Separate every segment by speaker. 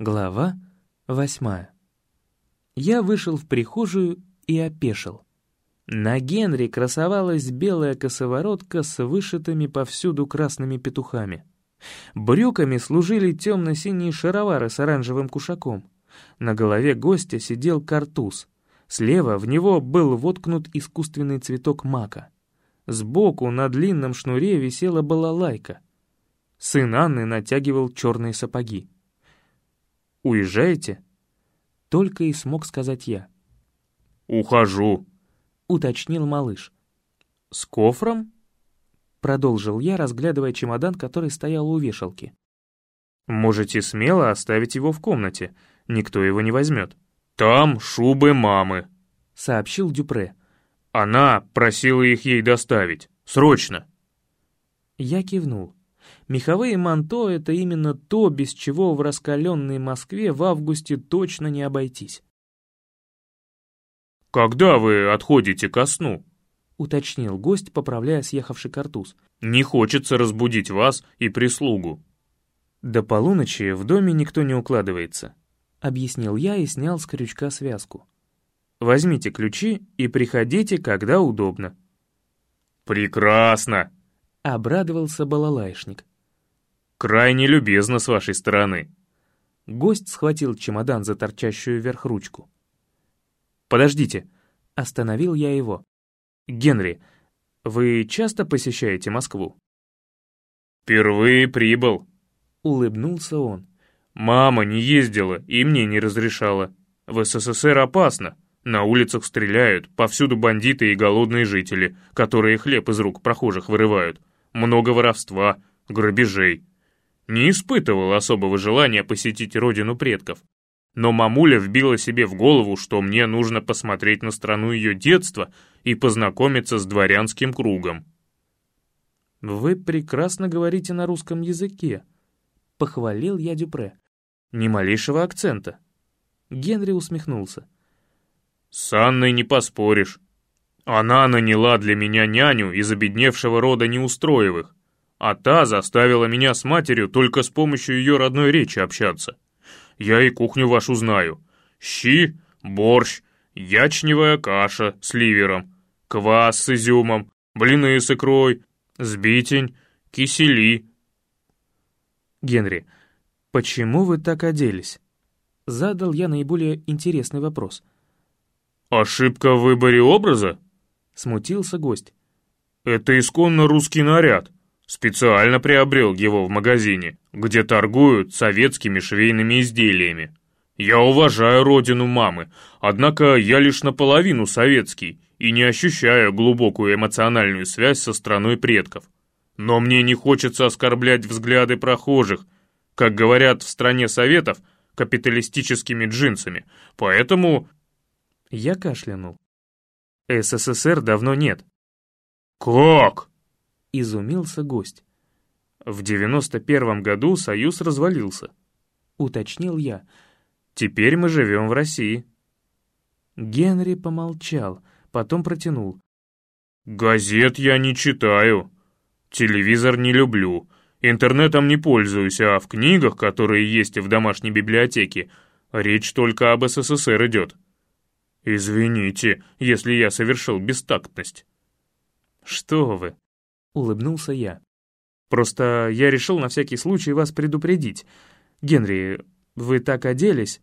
Speaker 1: Глава восьмая. Я вышел в прихожую и опешил. На Генри красовалась белая косоворотка с вышитыми повсюду красными петухами. Брюками служили темно-синие шаровары с оранжевым кушаком. На голове гостя сидел картуз. Слева в него был воткнут искусственный цветок мака. Сбоку на длинном шнуре висела балалайка. Сын Анны натягивал черные сапоги. «Уезжаете?» Только и смог сказать я.
Speaker 2: «Ухожу», —
Speaker 1: уточнил малыш.
Speaker 2: «С кофром?»
Speaker 1: — продолжил я, разглядывая чемодан, который стоял у вешалки.
Speaker 2: «Можете смело оставить его в комнате, никто его не возьмет». «Там шубы мамы», —
Speaker 1: сообщил Дюпре.
Speaker 2: «Она просила их ей доставить. Срочно!»
Speaker 1: Я кивнул. Меховые манто — это именно то, без чего в раскаленной Москве в августе точно не обойтись.
Speaker 2: «Когда вы отходите ко сну?»
Speaker 1: — уточнил гость, поправляя съехавший картуз.
Speaker 2: «Не хочется разбудить вас и прислугу».
Speaker 1: «До полуночи в доме никто не укладывается», — объяснил я и снял с крючка связку. «Возьмите ключи и приходите, когда удобно».
Speaker 2: «Прекрасно!»
Speaker 1: — обрадовался балалайшник.
Speaker 2: «Крайне любезно с вашей стороны».
Speaker 1: Гость схватил чемодан за торчащую вверх ручку. «Подождите!» — остановил я его. «Генри, вы часто посещаете Москву?»
Speaker 2: «Впервые прибыл», —
Speaker 1: улыбнулся он.
Speaker 2: «Мама не ездила и мне не разрешала. В СССР опасно. На улицах стреляют, повсюду бандиты и голодные жители, которые хлеб из рук прохожих вырывают. Много воровства, грабежей. Не испытывал особого желания посетить родину предков. Но мамуля вбила себе в голову, что мне нужно посмотреть на страну ее детства и познакомиться с дворянским кругом.
Speaker 1: «Вы прекрасно говорите на русском языке», — похвалил я Дюпре. «Ни малейшего акцента». Генри усмехнулся.
Speaker 2: «С Анной не поспоришь. Она наняла для меня няню из обедневшего рода Неустроевых, а та заставила меня с матерью только с помощью ее родной речи общаться. Я и кухню вашу знаю. Щи, борщ, ячневая каша с ливером, квас с изюмом, блины с икрой, сбитень, кисели».
Speaker 1: «Генри, почему вы так оделись?» Задал я наиболее интересный вопрос.
Speaker 2: «Ошибка в выборе образа?»
Speaker 1: Смутился гость.
Speaker 2: «Это исконно русский наряд. Специально приобрел его в магазине, где торгуют советскими швейными изделиями. Я уважаю родину мамы, однако я лишь наполовину советский и не ощущаю глубокую эмоциональную связь со страной предков. Но мне не хочется оскорблять взгляды прохожих, как говорят в стране советов, капиталистическими джинсами, поэтому...»
Speaker 1: Я кашлянул. «СССР давно нет».
Speaker 2: «Как?»
Speaker 1: — изумился гость.
Speaker 2: «В девяносто первом году Союз развалился», —
Speaker 1: уточнил я.
Speaker 2: «Теперь мы живем в России».
Speaker 1: Генри помолчал, потом протянул.
Speaker 2: «Газет я не читаю, телевизор не люблю, интернетом не пользуюсь, а в книгах, которые есть в домашней библиотеке, речь только об СССР идет. Извините, если я совершил бестактность».
Speaker 1: «Что вы?» — улыбнулся я. «Просто я решил на всякий случай вас предупредить. Генри, вы так оделись?»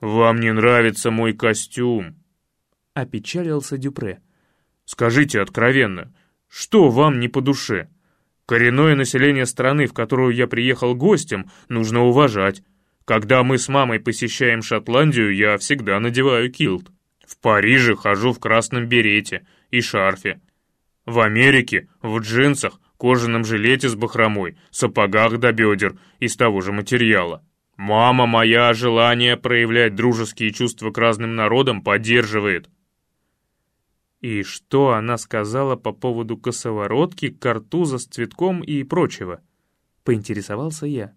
Speaker 2: «Вам не нравится мой костюм?»
Speaker 1: — опечалился Дюпре.
Speaker 2: «Скажите откровенно, что вам не по душе? Коренное население страны, в которую я приехал гостем, нужно уважать. Когда мы с мамой посещаем Шотландию, я всегда надеваю килт. В Париже хожу в красном берете и шарфе. В Америке в джинсах, кожаном жилете с бахромой, сапогах до бедер из того же материала. Мама моя желание проявлять дружеские чувства к разным народам поддерживает.
Speaker 1: И что она сказала по поводу косоворотки, картуза с цветком и прочего? Поинтересовался я.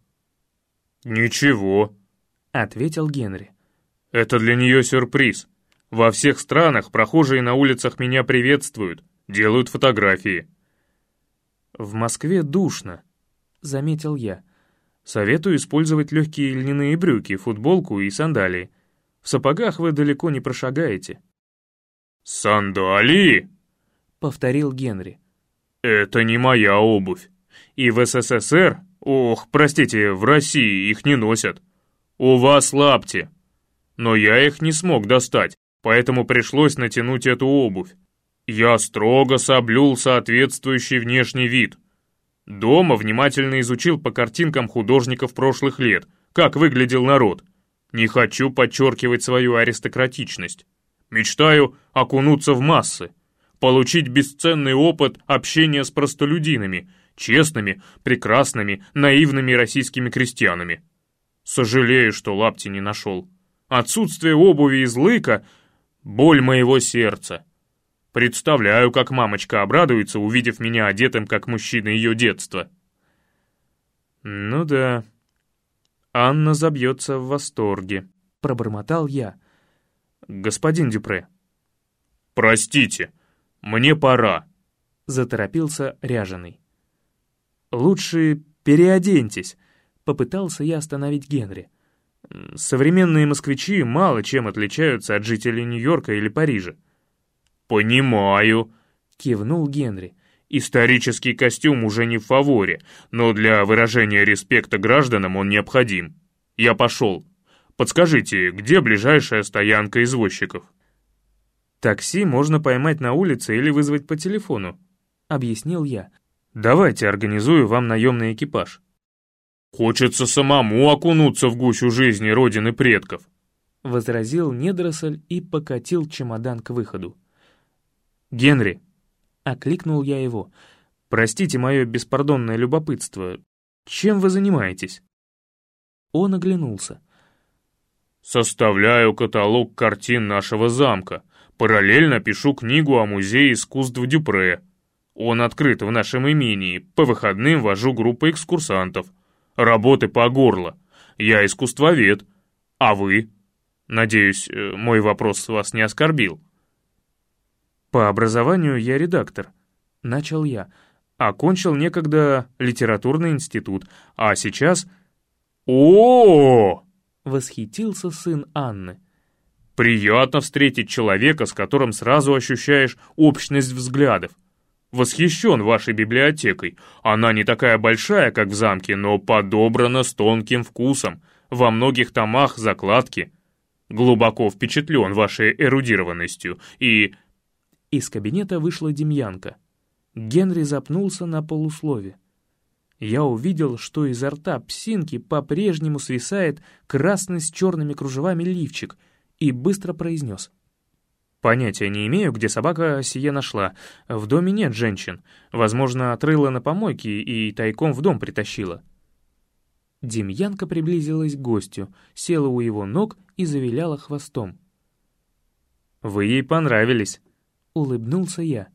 Speaker 2: «Ничего», —
Speaker 1: ответил Генри.
Speaker 2: «Это для нее сюрприз. Во всех странах прохожие на улицах меня приветствуют, делают фотографии».
Speaker 1: «В Москве душно», — заметил я. Советую использовать легкие льняные брюки, футболку и сандалии. В сапогах вы далеко не прошагаете».
Speaker 2: «Сандалии?»
Speaker 1: — повторил Генри.
Speaker 2: «Это не моя обувь. И в СССР, ох, простите, в России их не носят. У вас лапти. Но я их не смог достать, поэтому пришлось натянуть эту обувь. Я строго соблюл соответствующий внешний вид. Дома внимательно изучил по картинкам художников прошлых лет, как выглядел народ. Не хочу подчеркивать свою аристократичность. Мечтаю окунуться в массы, получить бесценный опыт общения с простолюдинами, честными, прекрасными, наивными российскими крестьянами. Сожалею, что лапти не нашел. Отсутствие обуви из лыка — боль моего сердца. Представляю, как мамочка обрадуется, увидев меня одетым, как мужчина ее детства.
Speaker 1: «Ну да, Анна забьется в восторге», — пробормотал я. «Господин Дюпре».
Speaker 2: «Простите, мне пора», —
Speaker 1: заторопился ряженый. «Лучше переоденьтесь», — попытался я остановить Генри. «Современные москвичи мало чем отличаются от жителей Нью-Йорка или Парижа.
Speaker 2: «Понимаю», —
Speaker 1: кивнул Генри.
Speaker 2: «Исторический костюм уже не в фаворе, но для выражения респекта гражданам он необходим. Я пошел. Подскажите, где ближайшая стоянка извозчиков?»
Speaker 1: «Такси можно поймать на улице или вызвать по телефону», — объяснил я. «Давайте организую вам наемный экипаж».
Speaker 2: «Хочется самому окунуться в гущу жизни родины предков», —
Speaker 1: возразил недоросль и покатил чемодан к выходу. «Генри!» — окликнул я его. «Простите мое беспардонное любопытство. Чем вы занимаетесь?» Он оглянулся.
Speaker 2: «Составляю каталог картин нашего замка. Параллельно пишу книгу о музее искусств Дюпре. Он открыт в нашем имении. По выходным вожу группу экскурсантов. Работы по горло. Я искусствовед. А вы? Надеюсь, э, мой вопрос вас не оскорбил?»
Speaker 1: По образованию я редактор. Начал я. Окончил некогда литературный институт, а сейчас...
Speaker 2: о,
Speaker 1: Восхитился сын Анны.
Speaker 2: «Приятно встретить человека, с которым сразу ощущаешь общность взглядов. Восхищен вашей библиотекой. Она не такая большая, как в замке, но подобрана с тонким вкусом. Во многих томах закладки. Глубоко впечатлен вашей эрудированностью и
Speaker 1: из кабинета вышла Демьянка. Генри запнулся на полуслове. Я увидел, что изо рта псинки по-прежнему свисает красный с черными кружевами лифчик, и быстро произнес. «Понятия не имею, где собака сие нашла. В доме нет женщин. Возможно, отрыла на помойке и тайком в дом притащила». Демьянка приблизилась к гостю, села у его ног и завиляла хвостом. «Вы ей понравились», улыбнулся я.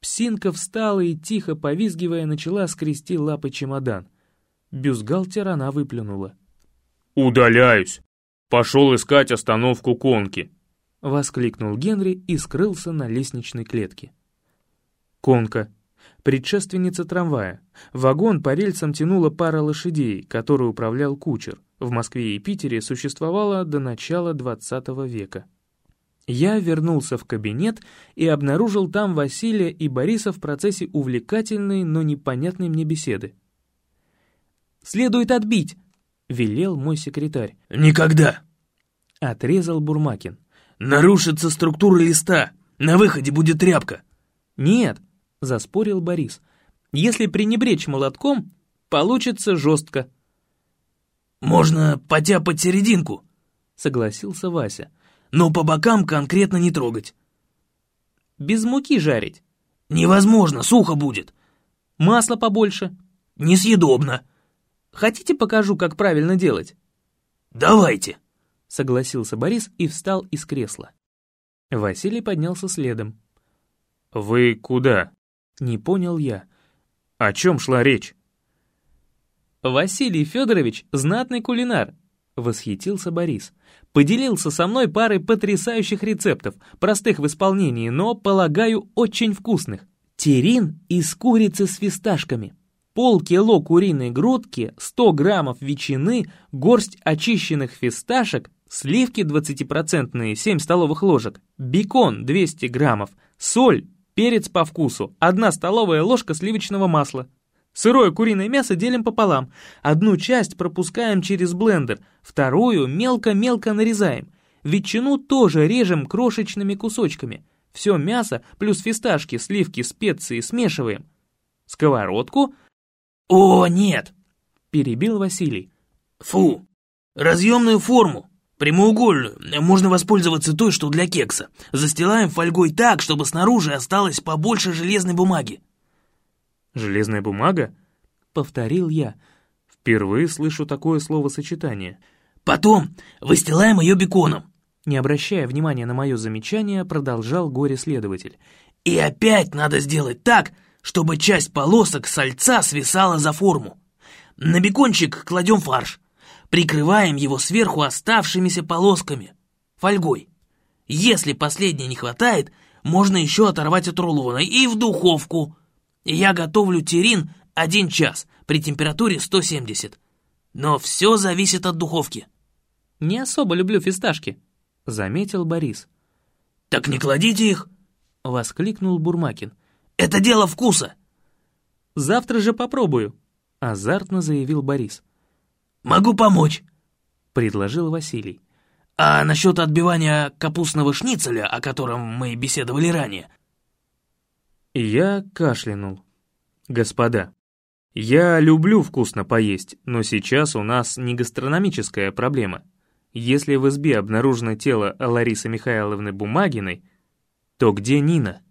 Speaker 1: Псинка встала и, тихо повизгивая, начала скрести лапы чемодан. Бюстгальтер она выплюнула.
Speaker 2: «Удаляюсь! Пошел искать остановку конки!»
Speaker 1: — воскликнул Генри и скрылся на лестничной клетке. Конка. Предшественница трамвая. Вагон по рельсам тянула пара лошадей, которой управлял кучер. В Москве и Питере существовала до начала XX века. Я вернулся в кабинет и обнаружил там Василия и Бориса в процессе увлекательной, но непонятной мне беседы. «Следует отбить!» — велел мой секретарь.
Speaker 3: «Никогда!»
Speaker 1: — отрезал Бурмакин.
Speaker 3: «Нарушится структура листа. На выходе будет тряпка».
Speaker 1: «Нет!» — заспорил Борис. «Если пренебречь молотком, получится жестко».
Speaker 3: «Можно потяпать серединку», —
Speaker 1: согласился Вася
Speaker 3: но по бокам конкретно не трогать.
Speaker 1: Без муки жарить?
Speaker 3: Невозможно, сухо будет.
Speaker 1: Масла побольше?
Speaker 3: Несъедобно.
Speaker 1: Хотите покажу, как правильно делать?
Speaker 3: Давайте,
Speaker 1: согласился Борис и встал из кресла. Василий поднялся следом.
Speaker 2: «Вы куда?»
Speaker 1: Не понял я.
Speaker 2: О чем шла речь?
Speaker 1: Василий Федорович — знатный кулинар, восхитился Борис. Поделился со мной парой потрясающих рецептов, простых в исполнении, но, полагаю, очень вкусных. Терин из курицы с фисташками. полкило куриной грудки, 100 граммов ветчины, горсть очищенных фисташек, сливки 20% 7 столовых ложек, бекон 200 граммов, соль, перец по вкусу, 1 столовая ложка сливочного масла. Сырое куриное мясо делим пополам. Одну часть пропускаем через блендер, вторую мелко-мелко нарезаем. Ветчину тоже режем крошечными кусочками. Все мясо плюс фисташки, сливки, специи смешиваем. Сковородку
Speaker 3: «О, нет!»
Speaker 1: — перебил Василий.
Speaker 3: «Фу! Разъемную форму! Прямоугольную! Можно воспользоваться той, что для кекса. Застилаем фольгой так, чтобы снаружи осталось побольше железной бумаги».
Speaker 1: «Железная бумага?» — повторил я. Впервые слышу такое словосочетание.
Speaker 3: «Потом выстилаем ее беконом».
Speaker 1: Не обращая внимания на мое замечание, продолжал горе-следователь.
Speaker 3: «И опять надо сделать так, чтобы часть полосок сальца свисала за форму. На бекончик кладем фарш, прикрываем его сверху оставшимися полосками, фольгой. Если последней не хватает, можно еще оторвать от рулона и в духовку. Я готовлю терин один час при температуре 170. Но все зависит от духовки.
Speaker 1: «Не особо люблю фисташки», — заметил Борис.
Speaker 3: «Так не кладите их!»
Speaker 1: — воскликнул Бурмакин.
Speaker 3: Это дело вкуса!»
Speaker 1: «Завтра же попробую», — азартно заявил Борис.
Speaker 3: «Могу помочь», —
Speaker 1: предложил Василий.
Speaker 3: «А насчет отбивания капустного шницеля, о котором мы беседовали ранее?»
Speaker 1: Я кашлянул. «Господа, я люблю вкусно поесть, но сейчас у нас не гастрономическая проблема. Если в избе обнаружено тело Ларисы Михайловны Бумагиной, то где Нина?»